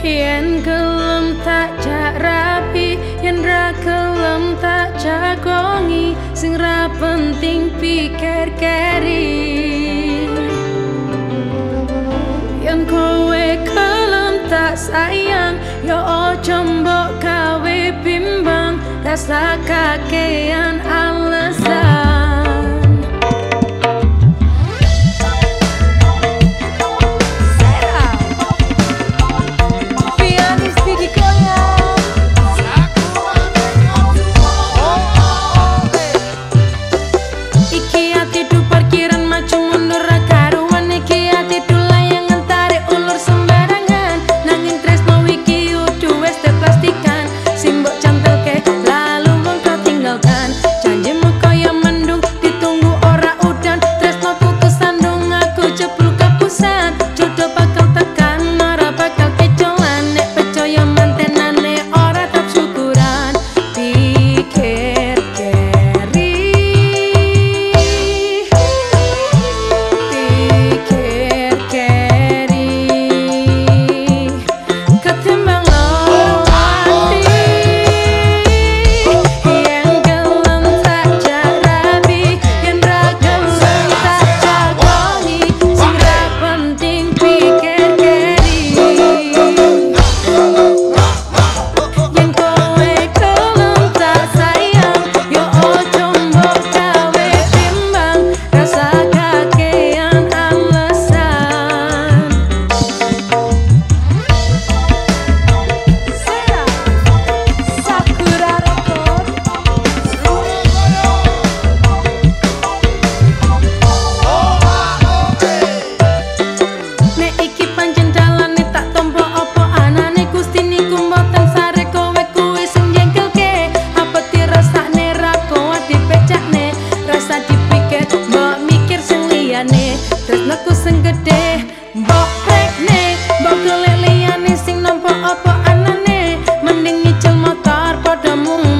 Yen gelem tak jak rapi Yen ra gelem tak jagongi Sing ra penting pikir keri. Yen kowe gelem tak sayang Yo ojo mbok gawe bimbang Rasa kakean mending ngicil motor podo mung